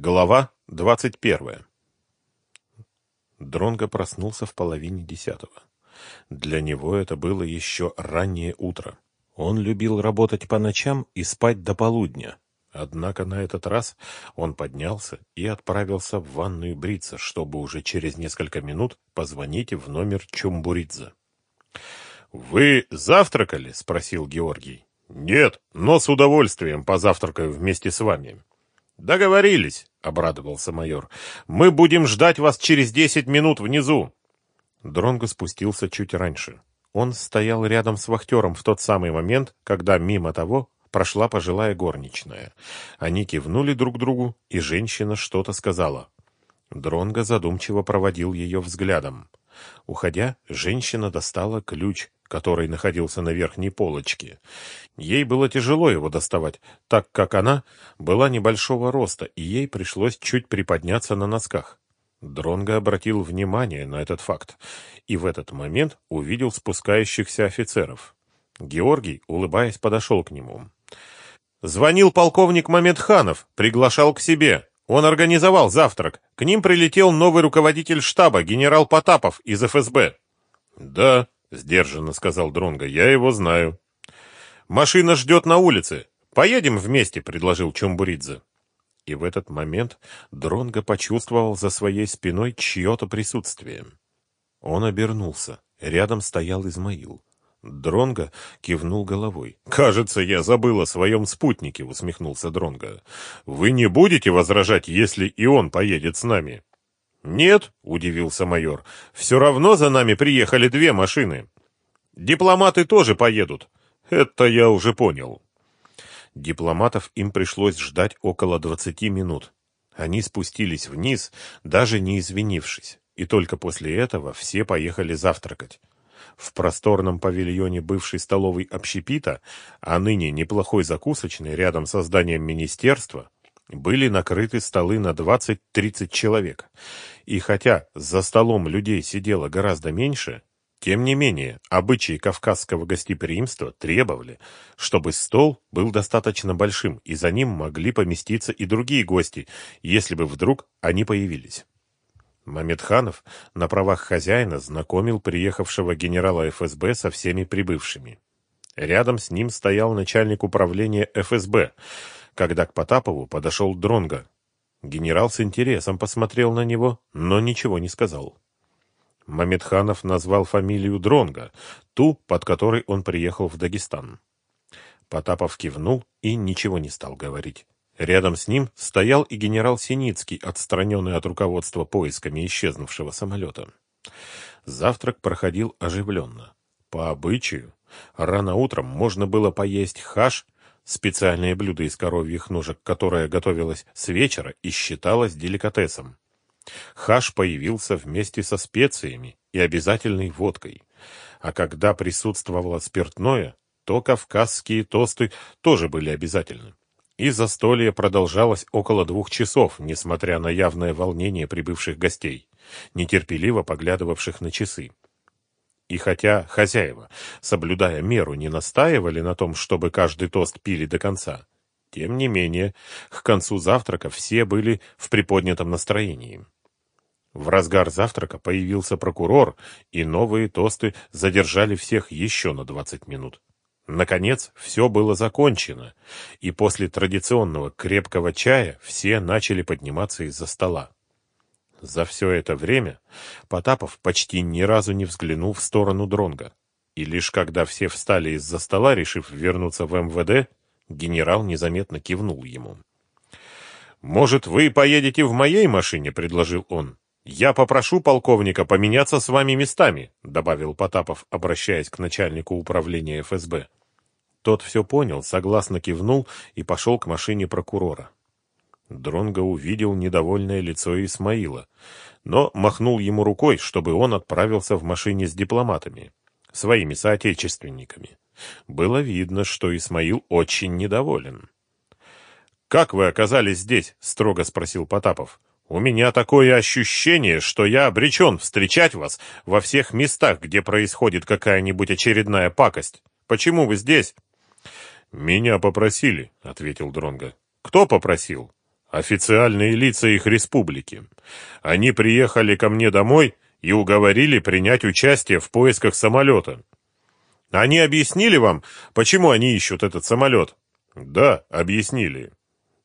Глава двадцать первая. Дронго проснулся в половине десятого. Для него это было еще раннее утро. Он любил работать по ночам и спать до полудня. Однако на этот раз он поднялся и отправился в ванную бриться, чтобы уже через несколько минут позвонить в номер Чумбуридзе. «Вы завтракали?» — спросил Георгий. «Нет, но с удовольствием позавтракаю вместе с вами». «Договорились», — обрадовался майор. «Мы будем ждать вас через десять минут внизу». Дронго спустился чуть раньше. Он стоял рядом с вахтером в тот самый момент, когда мимо того прошла пожилая горничная. Они кивнули друг другу, и женщина что-то сказала. Дронго задумчиво проводил ее взглядом. Уходя, женщина достала ключ, который находился на верхней полочке. Ей было тяжело его доставать, так как она была небольшого роста, и ей пришлось чуть приподняться на носках. Дронго обратил внимание на этот факт и в этот момент увидел спускающихся офицеров. Георгий, улыбаясь, подошел к нему. «Звонил полковник Мамедханов, приглашал к себе. Он организовал завтрак. К ним прилетел новый руководитель штаба, генерал Потапов из ФСБ». «Да», — сдержанно сказал Дронго. «Я его знаю». «Машина ждет на улице. Поедем вместе», — предложил Чумбуридзе. И в этот момент Дронго почувствовал за своей спиной чье-то присутствие. Он обернулся. Рядом стоял Измаил. Дронго кивнул головой. «Кажется, я забыл о своем спутнике», — усмехнулся Дронго. «Вы не будете возражать, если и он поедет с нами?» «Нет», — удивился майор, — «все равно за нами приехали две машины. Дипломаты тоже поедут. Это я уже понял». Дипломатов им пришлось ждать около двадцати минут. Они спустились вниз, даже не извинившись, и только после этого все поехали завтракать. В просторном павильоне бывшей столовой общепита, а ныне неплохой закусочной рядом со зданием министерства, были накрыты столы на 20-30 человек. И хотя за столом людей сидело гораздо меньше, тем не менее, обычаи кавказского гостеприимства требовали, чтобы стол был достаточно большим, и за ним могли поместиться и другие гости, если бы вдруг они появились. Мамедханов на правах хозяина знакомил приехавшего генерала ФСБ со всеми прибывшими. Рядом с ним стоял начальник управления ФСБ – когда к Потапову подошел Дронга. Генерал с интересом посмотрел на него, но ничего не сказал. Мамедханов назвал фамилию Дронга, ту, под которой он приехал в Дагестан. Потапов кивнул и ничего не стал говорить. Рядом с ним стоял и генерал Синицкий, отстраненный от руководства поисками исчезнувшего самолета. Завтрак проходил оживленно. По обычаю, рано утром можно было поесть хаш специальное блюдо из коровьих ножек, которое готовилось с вечера и считалось деликатесом. Хаш появился вместе со специями и обязательной водкой. А когда присутствовало спиртное, то кавказские тосты тоже были обязательны. И застолье продолжалось около двух часов, несмотря на явное волнение прибывших гостей, нетерпеливо поглядывавших на часы. И хотя хозяева, соблюдая меру, не настаивали на том, чтобы каждый тост пили до конца, тем не менее, к концу завтрака все были в приподнятом настроении. В разгар завтрака появился прокурор, и новые тосты задержали всех еще на 20 минут. Наконец, все было закончено, и после традиционного крепкого чая все начали подниматься из-за стола. За все это время Потапов почти ни разу не взглянул в сторону Дронга. И лишь когда все встали из-за стола, решив вернуться в МВД, генерал незаметно кивнул ему. «Может, вы поедете в моей машине?» — предложил он. «Я попрошу полковника поменяться с вами местами», — добавил Потапов, обращаясь к начальнику управления ФСБ. Тот все понял, согласно кивнул и пошел к машине прокурора. Дронго увидел недовольное лицо Исмаила, но махнул ему рукой, чтобы он отправился в машине с дипломатами, своими соотечественниками. Было видно, что Исмаил очень недоволен. «Как вы оказались здесь?» — строго спросил Потапов. «У меня такое ощущение, что я обречен встречать вас во всех местах, где происходит какая-нибудь очередная пакость. Почему вы здесь?» «Меня попросили», — ответил Дронго. «Кто попросил?» Официальные лица их республики. Они приехали ко мне домой и уговорили принять участие в поисках самолета. Они объяснили вам, почему они ищут этот самолет? Да, объяснили.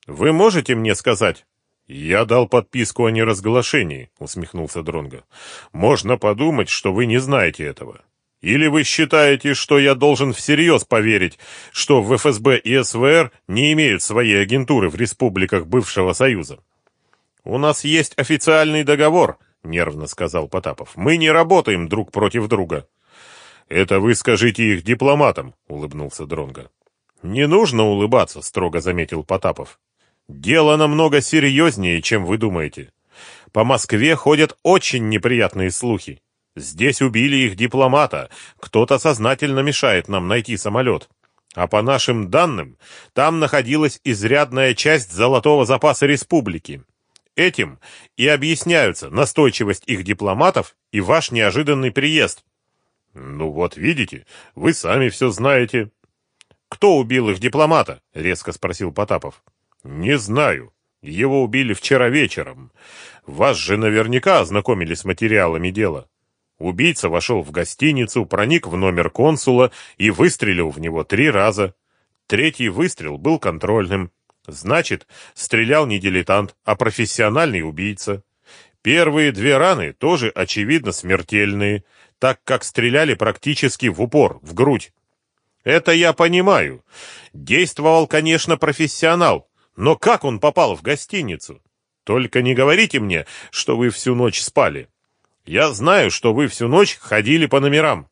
Вы можете мне сказать? Я дал подписку о неразглашении, усмехнулся Дронга. Можно подумать, что вы не знаете этого. Или вы считаете, что я должен всерьез поверить, что в ФСБ и СВР не имеют своей агентуры в республиках бывшего Союза? У нас есть официальный договор, нервно сказал Потапов. Мы не работаем друг против друга. Это вы скажите их дипломатам, улыбнулся Дронга. Не нужно улыбаться, строго заметил Потапов. Дело намного серьезнее, чем вы думаете. По Москве ходят очень неприятные слухи. Здесь убили их дипломата. Кто-то сознательно мешает нам найти самолет. А по нашим данным, там находилась изрядная часть золотого запаса республики. Этим и объясняются настойчивость их дипломатов и ваш неожиданный приезд. Ну вот видите, вы сами все знаете. Кто убил их дипломата? резко спросил Потапов. Не знаю. Его убили вчера вечером. Вас же наверняка ознакомили с материалами дела. Убийца вошел в гостиницу, проник в номер консула и выстрелил в него три раза. Третий выстрел был контрольным. Значит, стрелял не дилетант, а профессиональный убийца. Первые две раны тоже очевидно смертельные, так как стреляли практически в упор, в грудь. Это я понимаю. Действовал, конечно, профессионал, но как он попал в гостиницу? Только не говорите мне, что вы всю ночь спали. Я знаю, что вы всю ночь ходили по номерам.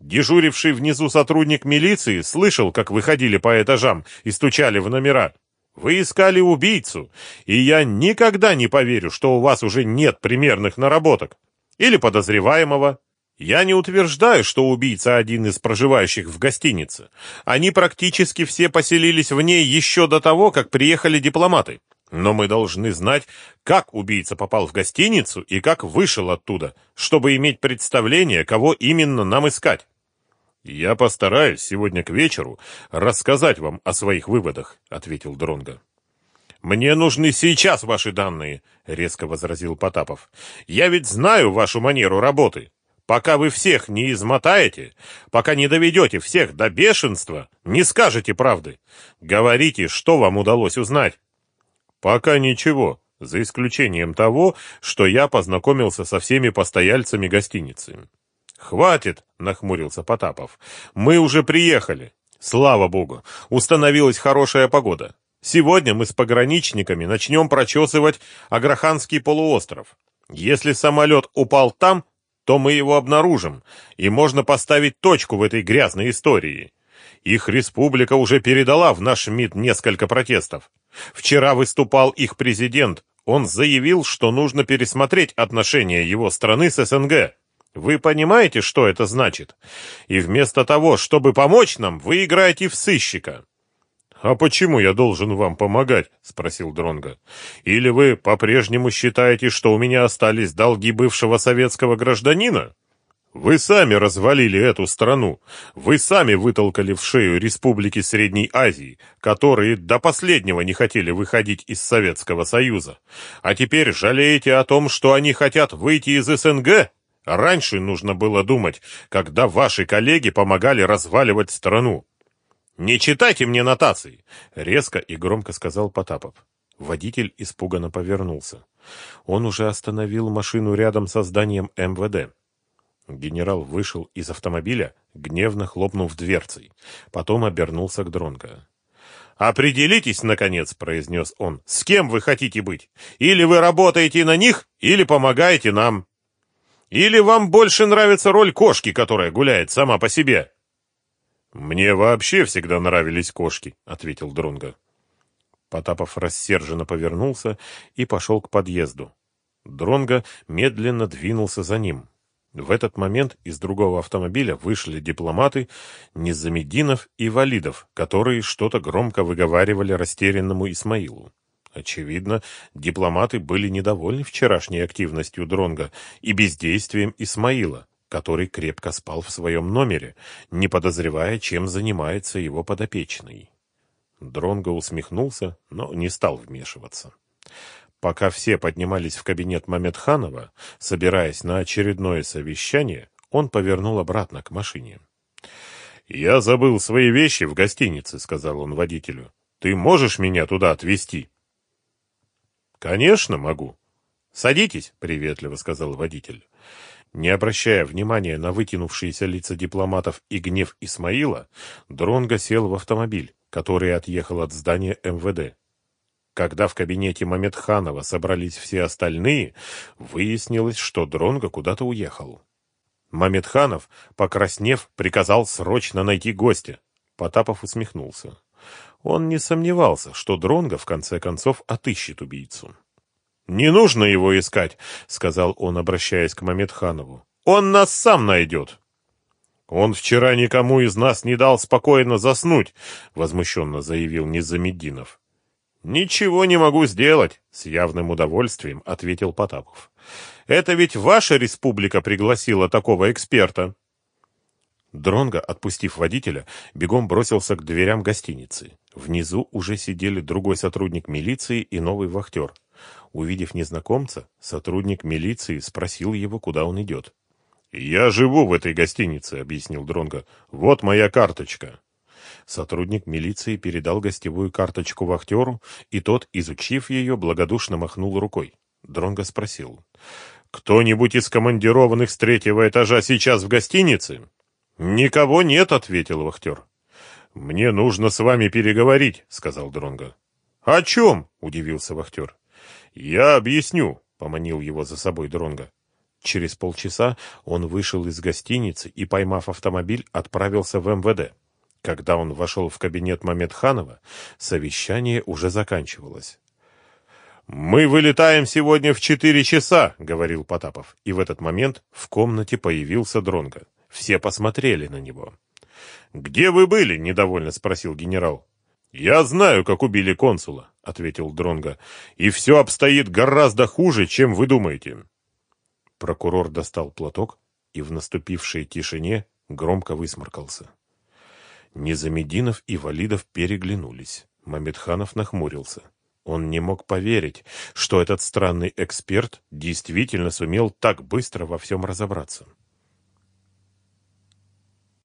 Дежуривший внизу сотрудник милиции слышал, как вы ходили по этажам и стучали в номера. Вы искали убийцу, и я никогда не поверю, что у вас уже нет примерных наработок. Или подозреваемого. Я не утверждаю, что убийца один из проживающих в гостинице. Они практически все поселились в ней еще до того, как приехали дипломаты. Но мы должны знать, как убийца попал в гостиницу и как вышел оттуда, чтобы иметь представление, кого именно нам искать. Я постараюсь сегодня к вечеру рассказать вам о своих выводах, ответил Дронга. Мне нужны сейчас ваши данные, резко возразил Потапов. Я ведь знаю вашу манеру работы. Пока вы всех не измотаете, пока не доведете всех до бешенства, не скажете правды. Говорите, что вам удалось узнать. Пока ничего, за исключением того, что я познакомился со всеми постояльцами гостиницы. «Хватит!» — нахмурился Потапов. «Мы уже приехали. Слава богу, установилась хорошая погода. Сегодня мы с пограничниками начнем прочесывать Аграханский полуостров. Если самолет упал там, то мы его обнаружим, и можно поставить точку в этой грязной истории. Их республика уже передала в наш МИД несколько протестов. Вчера выступал их президент. Он заявил, что нужно пересмотреть отношения его страны с СНГ. Вы понимаете, что это значит? И вместо того, чтобы помочь нам, вы играете в сыщика. А почему я должен вам помогать? спросил Дронга. Или вы по-прежнему считаете, что у меня остались долги бывшего советского гражданина? Вы сами развалили эту страну. Вы сами вытолкали в шею республики Средней Азии, которые до последнего не хотели выходить из Советского Союза. А теперь жалеете о том, что они хотят выйти из СНГ? Раньше нужно было думать, когда ваши коллеги помогали разваливать страну. Не читайте мне нотации, резко и громко сказал Потапов. Водитель испуганно повернулся. Он уже остановил машину рядом со зданием МВД. Генерал вышел из автомобиля, гневно хлопнув дверцей. Потом обернулся к Дронго. «Определитесь, наконец», — произнес он, — «с кем вы хотите быть? Или вы работаете на них, или помогаете нам. Или вам больше нравится роль кошки, которая гуляет сама по себе?» «Мне вообще всегда нравились кошки», — ответил Дронго. Потапов рассерженно повернулся и пошел к подъезду. Дронго медленно двинулся за ним. В этот момент из другого автомобиля вышли дипломаты Низамеддинов и Валидов, которые что-то громко выговаривали растерянному Исмаилу. Очевидно, дипломаты были недовольны вчерашней активностью Дронга и бездействием Исмаила, который крепко спал в своем номере, не подозревая, чем занимается его подопечный. Дронго усмехнулся, но не стал вмешиваться. Пока все поднимались в кабинет Мамедханова, собираясь на очередное совещание, он повернул обратно к машине. «Я забыл свои вещи в гостинице», — сказал он водителю. «Ты можешь меня туда отвезти?» «Конечно могу». «Садитесь», — приветливо сказал водитель. Не обращая внимания на вытянувшиеся лица дипломатов и гнев Исмаила, Дронго сел в автомобиль, который отъехал от здания МВД. Когда в кабинете Мамедханова собрались все остальные, выяснилось, что Дронго куда-то уехал. Мамедханов, покраснев, приказал срочно найти гостя. Потапов усмехнулся. Он не сомневался, что Дронго в конце концов отыщет убийцу. «Не нужно его искать», — сказал он, обращаясь к Мамедханову. «Он нас сам найдет». «Он вчера никому из нас не дал спокойно заснуть», — возмущенно заявил Низамеддинов. «Ничего не могу сделать», — с явным удовольствием ответил Потапов. «Это ведь ваша республика пригласила такого эксперта». Дронго, отпустив водителя, бегом бросился к дверям гостиницы. Внизу уже сидели другой сотрудник милиции и новый вахтер. Увидев незнакомца, сотрудник милиции спросил его, куда он идет. «Я живу в этой гостинице», — объяснил Дронго. «Вот моя карточка». Сотрудник милиции передал гостевую карточку вахтеру, и тот, изучив ее, благодушно махнул рукой. Дронго спросил. «Кто-нибудь из командированных с третьего этажа сейчас в гостинице?» «Никого нет», — ответил вахтер. «Мне нужно с вами переговорить», — сказал Дронго. «О чем?» — удивился вахтер. «Я объясню», — поманил его за собой Дронго. Через полчаса он вышел из гостиницы и, поймав автомобиль, отправился в МВД. Когда он вошел в кабинет Мамедханова, совещание уже заканчивалось. «Мы вылетаем сегодня в четыре часа», — говорил Потапов. И в этот момент в комнате появился Дронго. Все посмотрели на него. «Где вы были?» — недовольно спросил генерал. «Я знаю, как убили консула», — ответил Дронго. «И все обстоит гораздо хуже, чем вы думаете». Прокурор достал платок и в наступившей тишине громко высморкался. Незамединов и Валидов переглянулись. Мамедханов нахмурился. Он не мог поверить, что этот странный эксперт действительно сумел так быстро во всем разобраться.